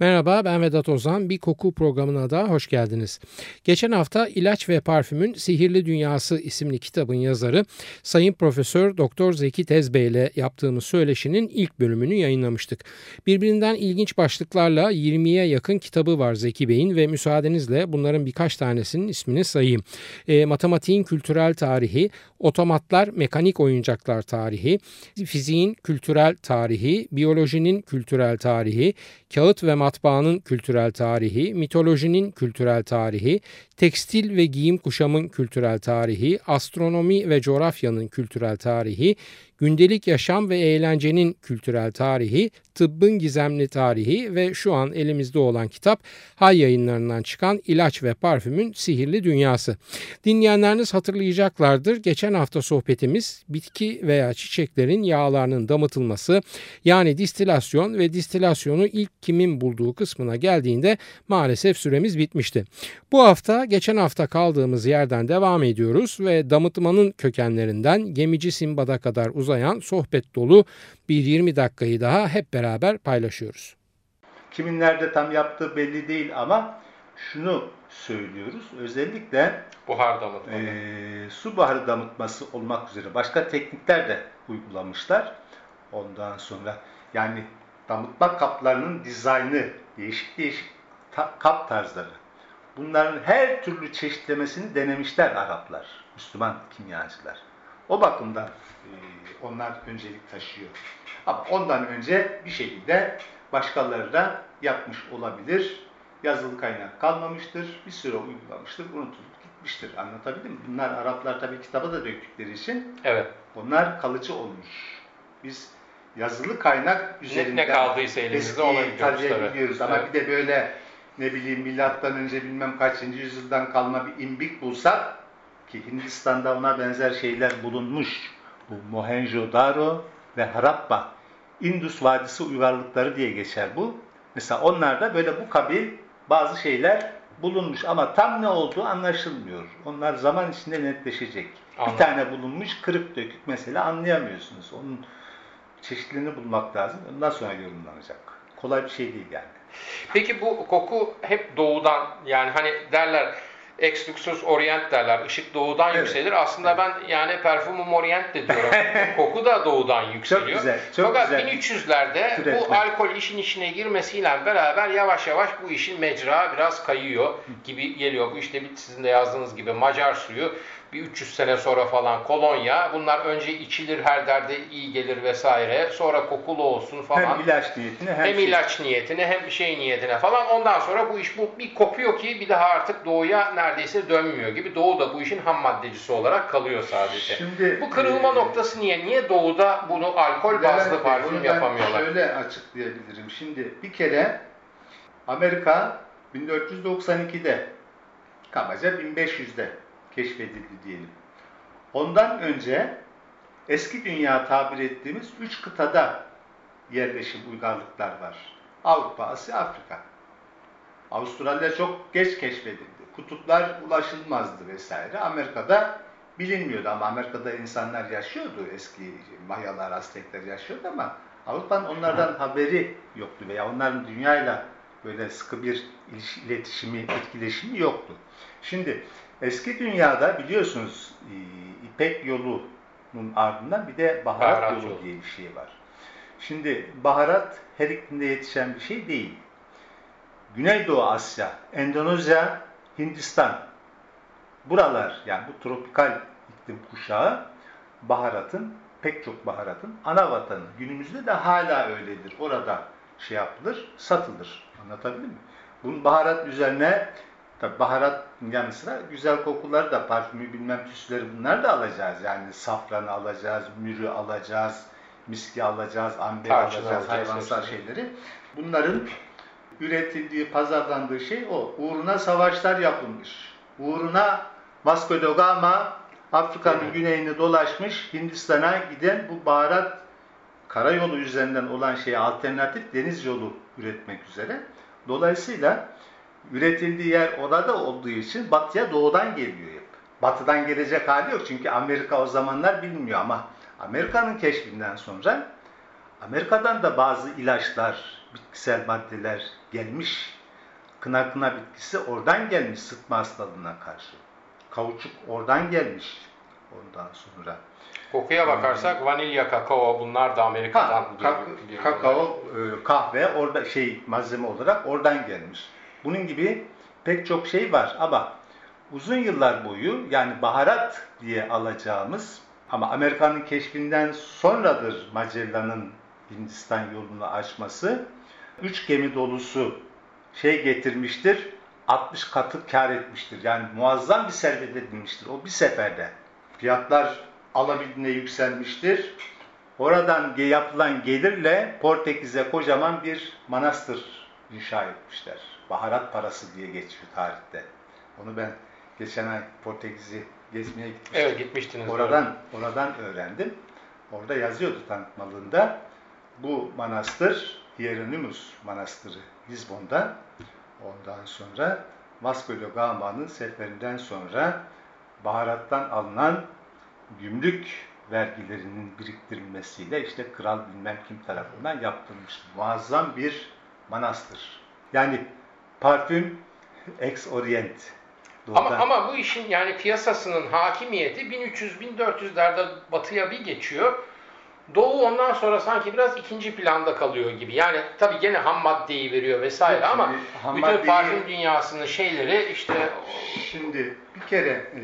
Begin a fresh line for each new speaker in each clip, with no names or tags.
Merhaba ben Vedat Ozan. Bir koku programına da hoş geldiniz. Geçen hafta İlaç ve Parfümün Sihirli Dünyası isimli kitabın yazarı Sayın Profesör Doktor Zeki Tezbey ile yaptığımız söyleşinin ilk bölümünü yayınlamıştık. Birbirinden ilginç başlıklarla 20'ye yakın kitabı var Zeki Bey'in ve müsaadenizle bunların birkaç tanesinin ismini sayayım. E, matematiğin kültürel tarihi, otomatlar mekanik oyuncaklar tarihi, fiziğin kültürel tarihi, biyolojinin kültürel tarihi, kağıt ve matbaanın kültürel tarihi, mitolojinin kültürel tarihi, tekstil ve giyim kuşamın kültürel tarihi, astronomi ve coğrafyanın kültürel tarihi, gündelik yaşam ve eğlencenin kültürel tarihi, tıbbın gizemli tarihi ve şu an elimizde olan kitap Hay yayınlarından çıkan İlaç ve Parfümün Sihirli Dünyası. Dinleyenleriniz hatırlayacaklardır. Geçen hafta sohbetimiz bitki veya çiçeklerin yağlarının damıtılması yani distilasyon ve distilasyonu ilk kimin bulduğu kısmına geldiğinde maalesef süremiz bitmişti. Bu hafta geçen hafta kaldığımız yerden devam ediyoruz ve damıtmanın kökenlerinden gemici Simbad'a kadar uzayan sohbet dolu bir 20 dakikayı daha hep beraber paylaşıyoruz.
Kimin nerede tam yaptığı belli değil ama şunu söylüyoruz. Özellikle
buhar damıtma.
E, su buharı damıtması olmak üzere başka teknikler de uygulamışlar. Ondan sonra yani damıtma kaplarının dizaynı, değişik değişik ta kap tarzları. Bunların her türlü çeşitlemesini denemişler Araplar, Müslüman kimyacılar. O bakımdan e, onlar öncelik taşıyor. Ama ondan önce bir şekilde başkaları da yapmış olabilir. Yazılı kaynak kalmamıştır. Bir süre uygulamıştır. Unutulup gitmiştir. Anlatabildim mi? Bunlar Araplar tabii kitaba da döktükleri için
evet.
onlar kalıcı olmuş. Biz yazılı kaynak üzerinden
ne kaldıysa elimizde ona gidiyoruz.
Ama evet. bir de böyle ne bileyim milattan önce bilmem kaçıncı yüzyıldan kalma bir imbik bulsak ki Hindistan'da ona benzer şeyler bulunmuş. Bu Mohenjo-Daro ve Harappa Indus Vadisi uygarlıkları diye geçer bu. Mesela onlarda böyle bu kabil bazı şeyler bulunmuş ama tam ne olduğu anlaşılmıyor. Onlar zaman içinde netleşecek. Anladım. Bir tane bulunmuş kırık dökük mesela anlayamıyorsunuz. Onun çeşitliliğini bulmak lazım. Ondan sonra yorumlanacak. Kolay bir şey değil yani.
Peki bu koku hep doğudan yani hani derler Ex Luxus Orient derler. Işık doğudan evet. yükselir. Aslında evet. ben yani parfümüm Orient de diyorum. Koku da doğudan yükseliyor. Çok güzel. Çok Fakat güzel. 1300'lerde bu alkol işin içine girmesiyle beraber yavaş yavaş bu işin mecra biraz kayıyor gibi geliyor. Bu işte sizin de yazdığınız gibi Macar suyu bir 300 sene sonra falan kolonya. Bunlar önce içilir her derde iyi gelir vesaire. Sonra kokulu olsun falan.
Hem ilaç niyetine hem,
hem şey. ilaç niyetine hem şey niyetine falan. Ondan sonra bu iş bu bir kopuyor ki bir daha artık doğuya neredeyse dönmüyor gibi. Doğu da bu işin ham maddecisi olarak kalıyor sadece. Şimdi, bu kırılma e, noktası niye? Niye doğuda bunu alkol bazlı parfüm yapamıyorlar?
Şöyle açıklayabilirim. Şimdi bir kere Amerika 1492'de kabaca 1500'de keşfedildi diyelim. Ondan önce eski dünya tabir ettiğimiz üç kıtada yerleşim uygarlıklar var. Avrupa, Asya, Afrika. Avustralya çok geç keşfedildi. Kutuplar ulaşılmazdı vesaire. Amerika'da bilinmiyordu ama Amerika'da insanlar yaşıyordu. Eski Mayalar, Aztekler yaşıyordu ama Avrupa'nın onlardan haberi yoktu veya onların dünyayla böyle sıkı bir iletişimi, etkileşimi yoktu. Şimdi Eski dünyada biliyorsunuz e, İpek yolunun ardından bir de baharat, baharat yolu, yolu diye bir şey var. Şimdi baharat her iklimde yetişen bir şey değil. Güneydoğu Asya, Endonezya, Hindistan buralar yani bu tropikal iklim kuşağı baharatın pek çok baharatın ana vatanı. Günümüzde de hala öyledir. Orada şey yapılır, satılır. Anlatabildim mi? Bunun baharat üzerine Tabi baharat yanı sıra güzel kokuları da parfümü bilmem tüsleri bunlar da alacağız. Yani safranı alacağız, mürü alacağız, miski alacağız, amber Tarçın alacağız, hayvansal şeyleri. Bunların üretildiği, pazarlandığı şey o. Uğruna savaşlar yapılmış. Uğruna Vasco da Gama Afrika'nın güneyini dolaşmış Hindistan'a giden bu baharat karayolu üzerinden olan şeye alternatif deniz yolu üretmek üzere. Dolayısıyla üretildiği yer orada olduğu için batıya doğudan geliyor hep. Batıdan gelecek hali yok çünkü Amerika o zamanlar bilmiyor ama Amerika'nın keşfinden sonra Amerika'dan da bazı ilaçlar, bitkisel maddeler gelmiş. Kına kına bitkisi oradan gelmiş sıtma hastalığına karşı. Kauçuk oradan gelmiş ondan sonra.
Kokuya bakarsak vanilya, kakao bunlar da Amerika'dan
Ha, kak-
geliyor-
kakao, e, kahve orada şey malzeme olarak oradan gelmiş. Bunun gibi pek çok şey var ama uzun yıllar boyu yani baharat diye alacağımız ama Amerika'nın keşfinden sonradır Magellan'ın Hindistan yolunu açması. Üç gemi dolusu şey getirmiştir. 60 katı kar etmiştir. Yani muazzam bir servet edinmiştir. O bir seferde. Fiyatlar alabildiğine yükselmiştir. Oradan yapılan gelirle Portekiz'e kocaman bir manastır inşa etmişler. Baharat parası diye geçiyor tarihte. Onu ben geçen ay Portekiz'i gezmeye gitmiştim.
Evet gitmiştiniz.
Oradan oradan öğrendim. Orada yazıyordu tanıtmalığında. Bu manastır Hieronymus Manastırı Lizbon'da. Ondan sonra Vasco da Gama'nın seferinden sonra baharattan alınan gümrük vergilerinin biriktirilmesiyle işte kral bilmem kim tarafından yaptırılmış muazzam bir manastır. Yani parfüm ex orient.
Ama,
Doğudan.
ama bu işin yani piyasasının hakimiyeti 1300-1400'lerde batıya bir geçiyor. Doğu ondan sonra sanki biraz ikinci planda kalıyor gibi. Yani tabii gene ham maddeyi veriyor vesaire
Yok,
ama
ham
bütün parfüm dünyasının şeyleri işte
Şimdi bir kere e,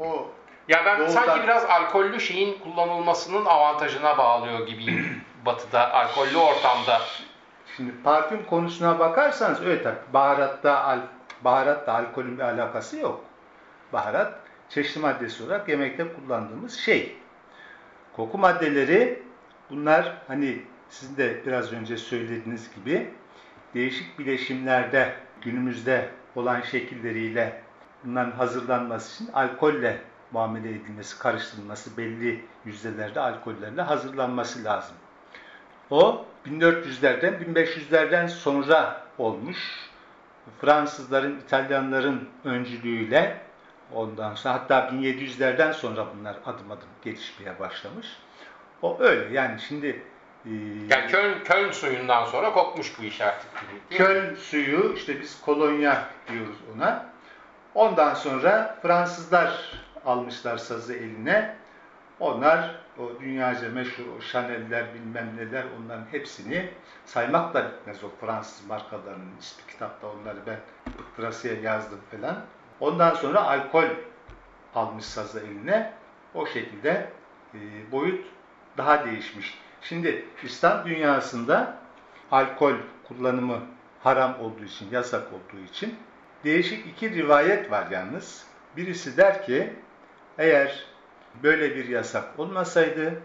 o
ya ben
Doğudan-
sanki biraz alkollü şeyin kullanılmasının avantajına bağlıyor gibiyim batıda alkollü ortamda.
şimdi parfüm konusuna bakarsanız öyle tabii baharatta al, baharatla alkolün bir alakası yok. Baharat çeşitli maddesi olarak yemekte kullandığımız şey. Koku maddeleri bunlar hani sizin de biraz önce söylediğiniz gibi değişik bileşimlerde günümüzde olan şekilleriyle bunların hazırlanması için alkolle muamele edilmesi, karıştırılması, belli yüzdelerde alkollerle hazırlanması lazım. O 1400'lerden 1500'lerden sonra olmuş. Fransızların, İtalyanların öncülüğüyle ondan sonra hatta 1700'lerden sonra bunlar adım adım gelişmeye başlamış. O öyle yani şimdi e,
Yani Köln, Köln suyundan sonra kopmuş bu iş artık.
Köln suyu işte biz kolonya diyoruz ona. Ondan sonra Fransızlar almışlar sazı eline. Onlar o dünyaca meşhur o Chanel'ler bilmem neler onların hepsini saymakla bitmez o Fransız markalarının ismi kitapta onları ben pıtırasıya yazdım falan. Ondan sonra alkol almış sazı eline. O şekilde e, boyut daha değişmiş. Şimdi İslam dünyasında alkol kullanımı haram olduğu için, yasak olduğu için değişik iki rivayet var yalnız. Birisi der ki eğer böyle bir yasak olmasaydı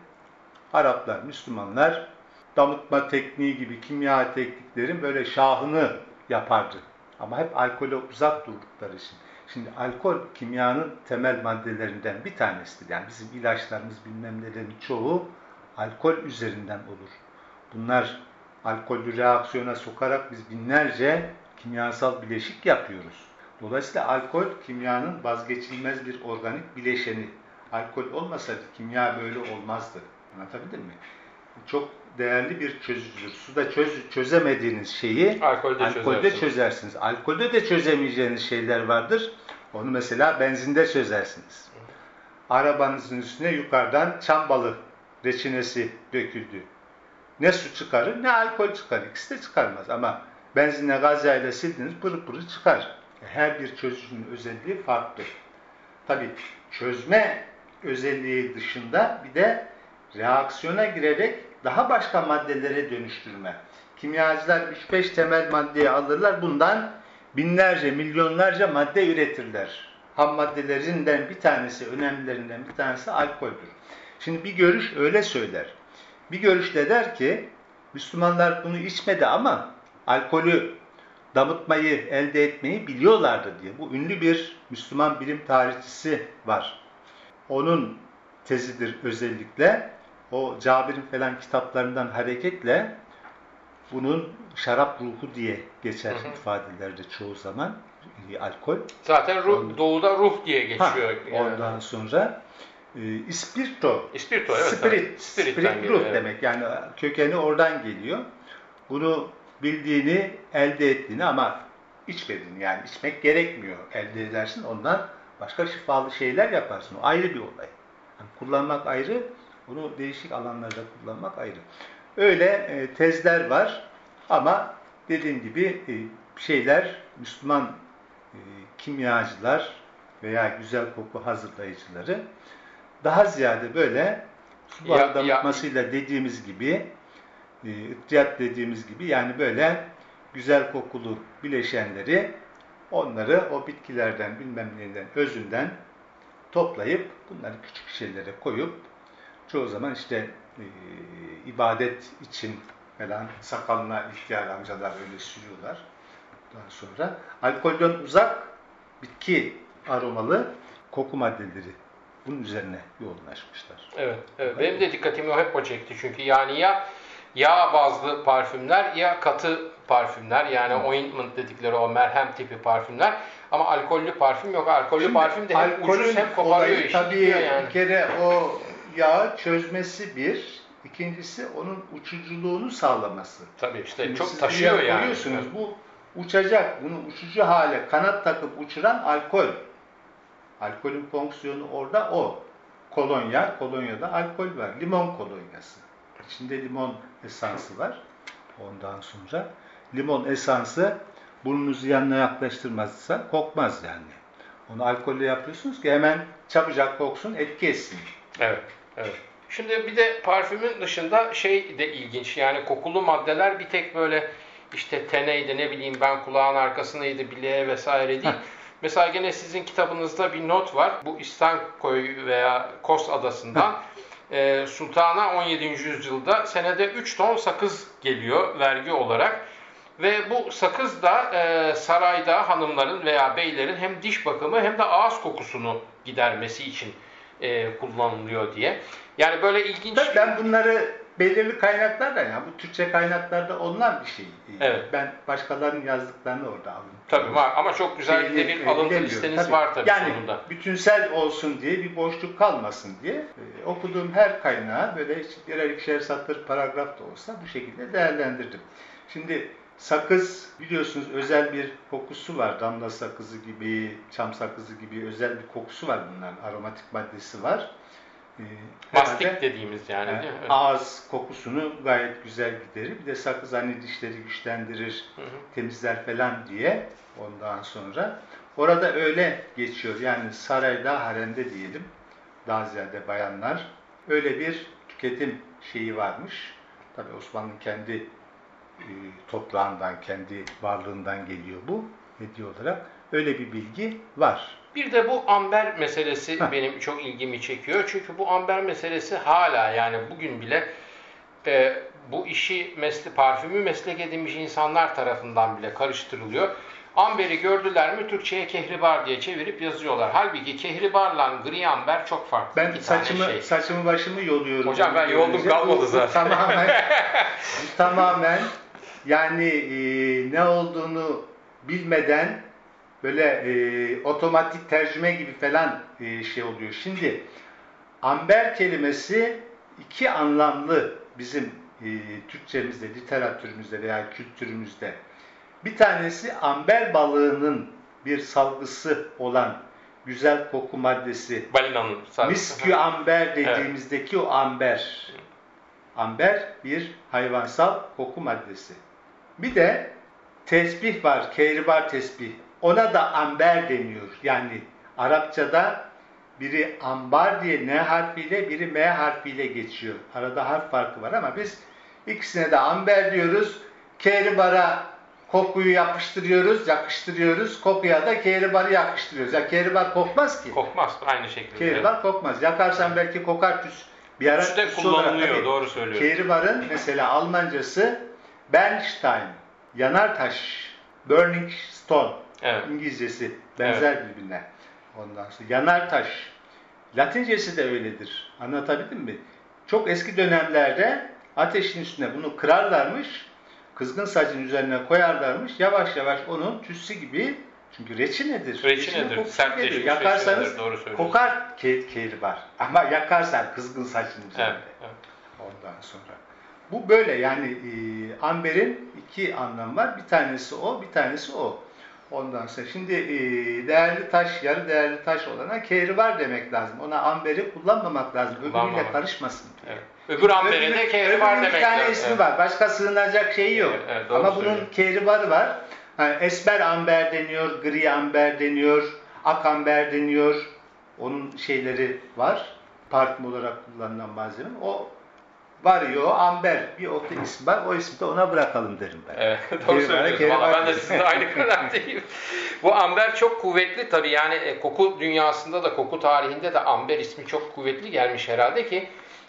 Araplar, Müslümanlar damıtma tekniği gibi kimya tekniklerin böyle şahını yapardı. Ama hep alkole uzak durdukları için. Şimdi alkol kimyanın temel maddelerinden bir tanesidir. Yani bizim ilaçlarımız bilmem nelerin çoğu alkol üzerinden olur. Bunlar alkollü reaksiyona sokarak biz binlerce kimyasal bileşik yapıyoruz. Dolayısıyla alkol kimyanın vazgeçilmez bir organik bileşeni. Alkol olmasaydı kimya böyle olmazdı. Anlatabildim mi? Çok değerli bir çözücüdür. Suda çöz, çözemediğiniz şeyi
Alkolde
alkolde
çözersiniz.
çözersiniz. Alkolde de çözemeyeceğiniz şeyler vardır. Onu mesela benzinde çözersiniz. Arabanızın üstüne yukarıdan çam balı reçinesi döküldü. Ne su çıkarır ne alkol çıkarır. İkisi de çıkarmaz ama benzinle gazayla sildiniz pırı pırı çıkar. Her bir çözücünün özelliği farklı. Tabii çözme özelliği dışında bir de reaksiyona girerek daha başka maddelere dönüştürme. Kimyacılar 3-5 temel maddeyi alırlar. Bundan binlerce, milyonlarca madde üretirler. Ham maddelerinden bir tanesi, önemlilerinden bir tanesi alkoldür. Şimdi bir görüş öyle söyler. Bir görüş de der ki Müslümanlar bunu içmedi ama alkolü damıtmayı, elde etmeyi biliyorlardı diye. Bu ünlü bir Müslüman bilim tarihçisi var. onun tezidir özellikle. O Cabir'in falan kitaplarından hareketle bunun şarap ruhu diye geçer
Hı hı.
ifadelerde çoğu zaman e, alkol.
Zaten ruh,
Ondan-
doğuda ruh diye
Ha,
geçiyor. yani.
ondan sonra e, ispirto,
İspirto evet.
spirit, spirit
geliyor,
ruh
evet.
demek. Yani kökeni oradan geliyor. Bunu bildiğini, elde ettiğini ama içmediğini yani içmek gerekmiyor. Elde edersin ondan başka şifalı şeyler yaparsın. O ayrı bir olay. Yani kullanmak ayrı, bunu değişik alanlarda kullanmak ayrı. Öyle e, tezler var ama dediğim gibi e, şeyler Müslüman e, kimyacılar veya güzel koku hazırlayıcıları daha ziyade böyle su mutmasıyla dediğimiz gibi ihtiyat dediğimiz gibi yani böyle güzel kokulu bileşenleri onları o bitkilerden bilmem neden özünden toplayıp bunları küçük şişelere koyup çoğu zaman işte e, ibadet için falan sakalına ihtiyar amcalar öyle sürüyorlar. Daha sonra alkolden uzak bitki aromalı koku maddeleri bunun üzerine yoğunlaşmışlar.
Evet, evet. Benim de dikkatimi o hep o çekti çünkü yani ya yağ bazlı parfümler ya katı parfümler yani ointment dedikleri o merhem tipi parfümler ama alkollü parfüm yok. Alkollü
Şimdi
parfüm de hem ucuz hem koparıyor işi
Tabii
yani.
bir kere o yağı çözmesi bir, ikincisi onun uçuculuğunu sağlaması.
Tabii işte
Şimdi
çok taşıyor yani.
koyuyorsunuz, Bu uçacak, bunu uçucu hale kanat takıp uçuran alkol. Alkolün fonksiyonu orada o. Kolonya, kolonyada alkol var. Limon kolonyası. İçinde limon esansı var. Ondan sonra limon esansı burnunuzu yanına yaklaştırmazsa kokmaz yani. Onu alkolle yapıyorsunuz ki hemen çabucak koksun, etki etsin.
Evet, evet. Şimdi bir de parfümün dışında şey de ilginç. Yani kokulu maddeler bir tek böyle işte teneydi ne bileyim ben kulağın arkasındaydı bileğe vesaire değil. Mesela gene sizin kitabınızda bir not var. Bu İstankoy veya Kos adasından e, Sultan'a 17. yüzyılda senede 3 ton sakız geliyor vergi olarak. Ve bu sakız da e, sarayda hanımların veya beylerin hem diş bakımı hem de ağız kokusunu gidermesi için e, kullanılıyor diye. Yani böyle ilginç...
Tabii ben bunları belirli kaynaklardan ya bu Türkçe kaynaklarda onlar bir şey.
Evet.
Ben başkalarının yazdıklarını orada aldım.
Tabii var ama çok güzel de bir
e,
alıntı
bilemiyorum.
listeniz
Tabii.
var tabii
yani,
sonunda.
bütünsel olsun diye bir boşluk kalmasın diye e, okuduğum her kaynağı böyle birer ikişer satır paragraf da olsa bu şekilde değerlendirdim. Şimdi sakız biliyorsunuz özel bir kokusu var. Damla sakızı gibi, çam sakızı gibi özel bir kokusu var bunların. Aromatik maddesi var. E,
Mastik dediğimiz yani
yani
değil mi?
ağız kokusunu gayet güzel giderir. Bir de sakız hani dişleri güçlendirir,
Hı hı.
temizler falan diye ondan sonra. Orada öyle geçiyor. Yani sarayda, haremde diyelim. Daha ziyade bayanlar. Öyle bir tüketim şeyi varmış. Tabi Osmanlı'nın kendi e, toprağından, kendi varlığından geliyor bu hediye olarak. Öyle bir bilgi var.
Bir de bu amber meselesi
Heh.
benim çok ilgimi çekiyor. Çünkü bu amber meselesi hala yani bugün bile e, bu işi mesle, parfümü meslek edinmiş insanlar tarafından bile karıştırılıyor. Amberi gördüler mi Türkçe'ye kehribar diye çevirip yazıyorlar. Halbuki kehribarla gri amber çok farklı
Ben
iki
saçımı
şey.
saçımı başımı yoluyorum.
Hocam ben yoldum, kalmadı zaten.
Tamamen, tamamen yani e, ne olduğunu bilmeden böyle e, otomatik tercüme gibi falan e, şey oluyor. Şimdi amber kelimesi iki anlamlı bizim e, Türkçemizde, literatürümüzde veya kültürümüzde. Bir tanesi amber balığının bir salgısı olan güzel koku maddesi
Balinanın.
Miskü amber dediğimizdeki o amber. Amber bir hayvansal koku maddesi. Bir de tesbih var, kehribar tesbih. Ona da amber deniyor. Yani Arapçada biri ambar diye N harfiyle, biri M harfiyle geçiyor. Arada harf farkı var ama biz ikisine de amber diyoruz. Kehribara kokuyu yapıştırıyoruz, yakıştırıyoruz. Kokuya da kehribarı yakıştırıyoruz. Ya kehribar kokmaz ki.
Kokmaz aynı şekilde.
Kehribar kokmaz. Yakarsan belki kokar tüs. Bir ara
Tüs de
olarak
kullanılıyor,
tabii.
doğru söylüyorsun.
Kehribarın mesela Almancası Bernstein, yanar taş, burning stone.
Evet.
İngilizcesi benzer birbirine. Ondan sonra yanar taş, Latincesi de öyledir. Anlatabildim mi? Çok eski dönemlerde ateşin üstüne bunu kırarlarmış. Kızgın sacın üzerine koyarlarmış. Yavaş yavaş onun tütsü gibi çünkü reçinedir.
Reçinedir, sertleşmiş.
Yakarsanız
reçinedir, doğru
kokar ke keyri var. Ama yakarsan kızgın sacın üzerinde.
Evet, evet.
Ondan sonra. Bu böyle yani e, amberin iki anlamı var. Bir tanesi o, bir tanesi o. Ondan sonra şimdi e, değerli taş, yarı değerli taş olana kehri var demek lazım. Ona amberi kullanmamak lazım. Öbürüyle karışmasın.
Evet. Öbür amberin de
Öbürü-
kehri var
öbürünün
demek
bir tane
lazım.
ismi
Evet.
var. Başka sığınacak şeyi yok.
Evet, evet,
Ama bunun
söylüyorsun.
kehri varı var. Yani esmer amber deniyor, gri amber deniyor, ak amber deniyor. Onun şeyleri var. Parfüm olarak kullanılan malzeme. O varıyor, amber bir o da isim var. O ismi de ona bırakalım derim ben.
Evet, doğru söylüyorsun. Valla ben de sizinle aynı kanaatteyim. Bu amber çok kuvvetli tabii yani e, koku dünyasında da koku tarihinde de amber ismi çok kuvvetli gelmiş herhalde ki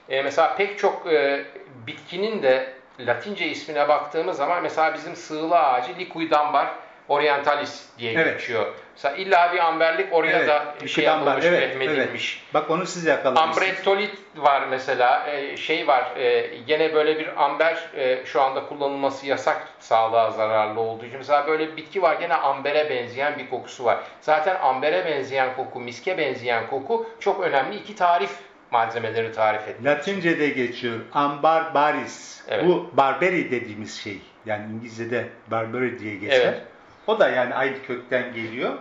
e, mesela pek çok e, bitkinin de Latince ismine baktığımız zaman mesela bizim sığla ağacı Liquidambar orientalis diye
Evet.
geçiyor. Mesela illa bir amberlik oraya
Evet,
da
bir
şey yapılmış,
Evet,
vehmedilmiş.
evet. Bak onu siz yakalamışsınız.
Ambrettolit var mesela, e, şey var, e, gene böyle bir amber e, şu anda kullanılması yasak sağlığa zararlı olduğu için. Mesela böyle bir bitki var, gene ambere benzeyen bir kokusu var. Zaten ambere benzeyen koku, miske benzeyen koku çok önemli iki tarif malzemeleri tarif ediyor.
Latince'de geçiyor. Ambar baris.
Evet.
Bu barberi dediğimiz şey. Yani İngilizce'de barbary diye geçer.
Evet.
O da yani aynı kökten geliyor.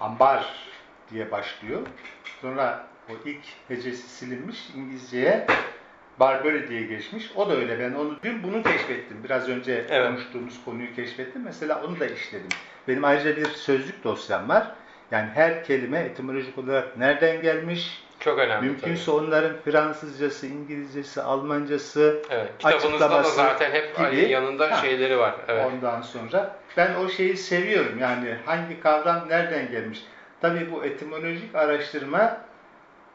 Ambar diye başlıyor. Sonra o ilk hecesi silinmiş İngilizceye Barbary diye geçmiş. O da öyle. Ben onu dün bunu keşfettim. Biraz önce
Evet.
konuştuğumuz konuyu keşfettim. Mesela onu da işledim. Benim ayrıca bir sözlük dosyam var. Yani her kelime etimolojik olarak nereden gelmiş,
Çok önemli
Mümkünse onların Fransızcası, İngilizcesi, Almancası,
tabii. Evet, kitabınızda da zaten hep
gibi.
yanında
Ha.
şeyleri var. Evet.
ondan sonra ben o şeyi seviyorum. Yani hangi kavram nereden gelmiş? Tabii bu etimolojik araştırma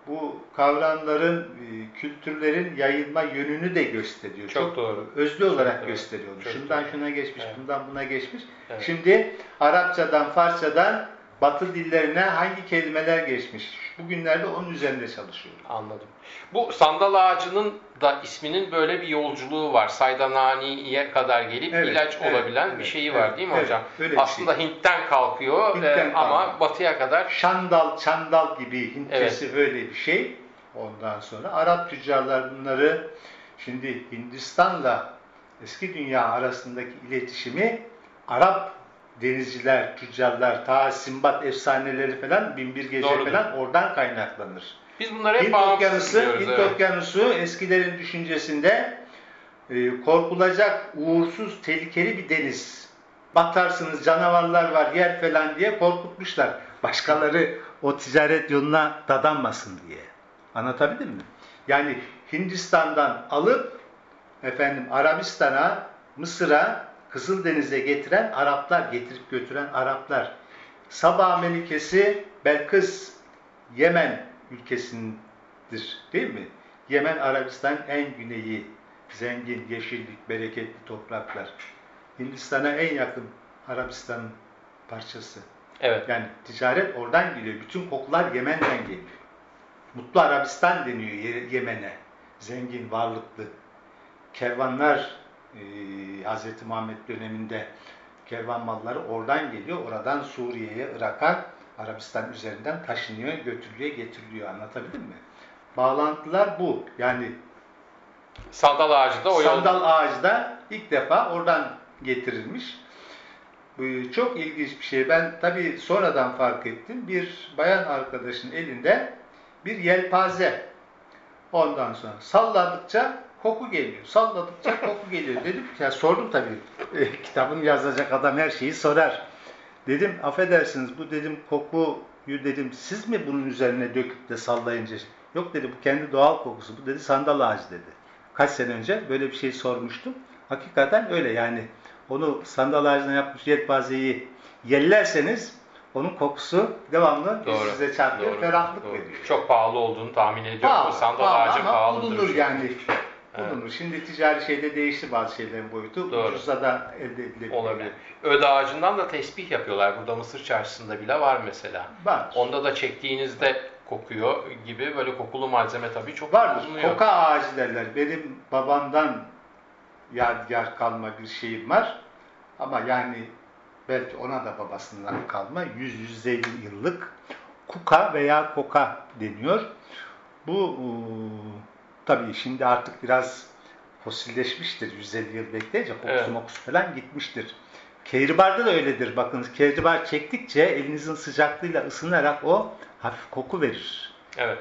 bu kavramların, e, kültürlerin yayılma yönünü de gösteriyor.
Çok doğru.
Özlü olarak
doğru.
gösteriyor.
Çok
Şundan
doğru.
şuna geçmiş,
Evet.
bundan buna geçmiş.
Evet.
Şimdi Arapçadan, Farsçadan Batı dillerine hangi kelimeler geçmiş? Bugünlerde onun üzerinde çalışıyorum.
Anladım. Bu sandal ağacının da isminin böyle bir yolculuğu var. Saydanani'ye kadar gelip
Evet,
ilaç
evet,
olabilen bir
evet,
şeyi var
evet,
değil mi
evet,
hocam?
öyle bir şey.
Aslında Hint'ten kalkıyor
Hint'ten
e, ama
kalkıyor.
batıya kadar
Şandal, çandal gibi Hintçesi öyle bir şey. Ondan sonra Arap tüccarlar bunları şimdi Hindistan'la eski dünya arasındaki iletişimi Arap denizciler, tüccarlar, ta Simbat efsaneleri falan, Binbir Gece
Doğrudur.
falan oradan kaynaklanır.
biz bunları hep
Hint
bağımsız
Okyanusu,
biliyoruz.
Hint
evet.
Okyanusu eskilerin düşüncesinde e, korkulacak uğursuz, tehlikeli bir deniz. Batarsınız, canavarlar var, yer falan diye korkutmuşlar. Başkaları o ticaret yoluna dadanmasın diye. Anlatabildim mi? Yani Hindistan'dan alıp efendim Arabistan'a, Mısır'a, Kızıldeniz'e getiren Araplar, getirip götüren Araplar. Sabah Melikesi Belkıs Yemen ülkesindir değil mi? Yemen Arabistan en güneyi, zengin, yeşillik, bereketli topraklar. Hindistan'a en yakın Arabistan'ın parçası.
Evet.
Yani ticaret oradan geliyor. Bütün kokular Yemen'den geliyor. Mutlu Arabistan deniyor Ye- Yemen'e. Zengin, varlıklı. Kervanlar e, Hz. Muhammed döneminde kervan malları oradan geliyor. Oradan Suriye'ye, Irak'a, Arabistan üzerinden taşınıyor, götürülüyor, getiriliyor. Anlatabildim mi? Bağlantılar bu. Yani
Sandal ağacı da o.
Sandal ağacı da ilk defa oradan getirilmiş. Bu çok ilginç bir şey. Ben tabii sonradan fark ettim. Bir bayan arkadaşın elinde bir yelpaze. Ondan sonra salladıkça koku geliyor. Salladıkça koku geliyor. Dedim ya sordum tabii. E, kitabını yazacak adam her şeyi sorar. Dedim affedersiniz bu dedim kokuyu dedim siz mi bunun üzerine döküp de sallayınca? Yok dedi bu kendi doğal kokusu. Bu dedi sandal ağacı dedi. Kaç sene önce böyle bir şey sormuştum. Hakikaten öyle yani. Onu sandal ağacından yapmış yelpazeyi yellerseniz onun kokusu devamlı
Doğru.
size çarpıyor,
doğru,
ferahlık
doğru.
veriyor.
Çok pahalı olduğunu tahmin ediyorum.
Pahalı,
sandal
pahalı
ağacı
ama
pahalıdır.
bulunur yani.
Evet.
Bulunur. Şimdi ticari şeyde değişti bazı şeylerin boyutu.
Doğru.
Ucuza da elde edilebilir.
Olabilir. Öde ağacından da tesbih yapıyorlar. Burada Mısır çarşısında bile var mesela.
Var.
Onda da çektiğinizde
kokuyor gibi böyle kokulu malzeme tabii çok
Vardır.
bulunuyor.
Koka ağacı derler. Benim babamdan yadigar kalma bir şeyim var. Ama yani belki ona da babasından kalma 100-150 yıllık kuka veya koka deniyor. Bu e, tabii şimdi artık biraz fosilleşmiştir. 150 yıl bekleyince kokusu
Evet.
mokusu falan gitmiştir. Kehribarda da öyledir. Bakınız kehribar çektikçe elinizin sıcaklığıyla ısınarak o hafif koku verir.
Evet.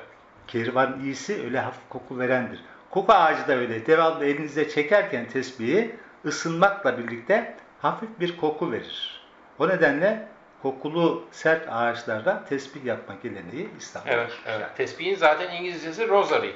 Kehribarın iyisi öyle hafif koku verendir. Koku ağacı da öyle. Devamlı elinize çekerken tesbihi ısınmakla birlikte hafif bir koku verir. O nedenle kokulu sert ağaçlardan tesbih yapma geleneği İslam'da.
Evet, evet. Tesbihin zaten İngilizcesi rosary.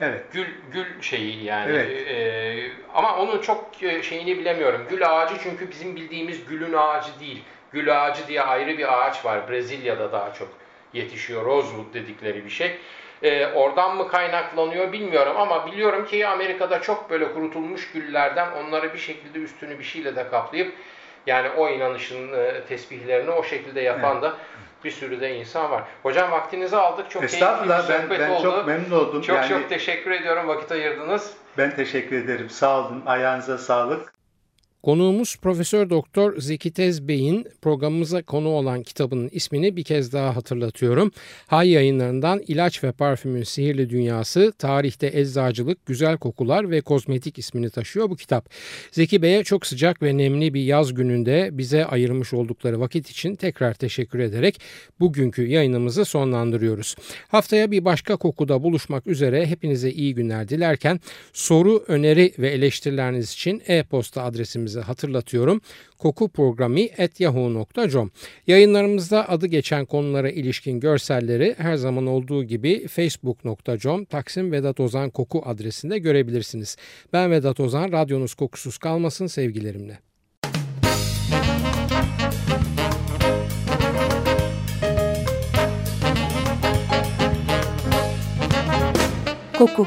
Evet.
Gül gül şeyi yani.
Evet.
Ee, ama onun çok e, şeyini bilemiyorum. Gül ağacı çünkü bizim bildiğimiz gülün ağacı değil. Gül ağacı diye ayrı bir ağaç var. Brezilya'da daha çok yetişiyor. Rosewood dedikleri bir şey. Ee, oradan mı kaynaklanıyor bilmiyorum ama biliyorum ki Amerika'da çok böyle kurutulmuş güllerden onları bir şekilde üstünü bir şeyle de kaplayıp yani o inanışın e, tesbihlerini o şekilde yapan da bir sürü de insan var. Hocam vaktinizi aldık. Çok keyifli bir
ben, ben
oldu.
çok memnun oldum.
Çok
yani
çok teşekkür ediyorum vakit ayırdınız.
ben teşekkür ederim. Sağ olun. Ayağınıza sağlık.
Konuğumuz Profesör Doktor Zeki Tez Bey'in programımıza konu olan kitabının ismini bir kez daha hatırlatıyorum. Hay yayınlarından İlaç ve Parfümün Sihirli Dünyası, Tarihte Eczacılık, Güzel Kokular ve Kozmetik ismini taşıyor bu kitap. Zeki Bey'e çok sıcak ve nemli bir yaz gününde bize ayırmış oldukları vakit için tekrar teşekkür ederek bugünkü yayınımızı sonlandırıyoruz. Haftaya bir başka kokuda buluşmak üzere hepinize iyi günler dilerken soru, öneri ve eleştirileriniz için e-posta adresimizi hatırlatıyorum. kokuprogrami.yahoo.com Yayınlarımızda adı geçen konulara ilişkin görselleri her zaman olduğu gibi facebook.com Taksim Vedat Ozan Koku adresinde görebilirsiniz. Ben Vedat Ozan, radyonuz kokusuz kalmasın sevgilerimle.
Koku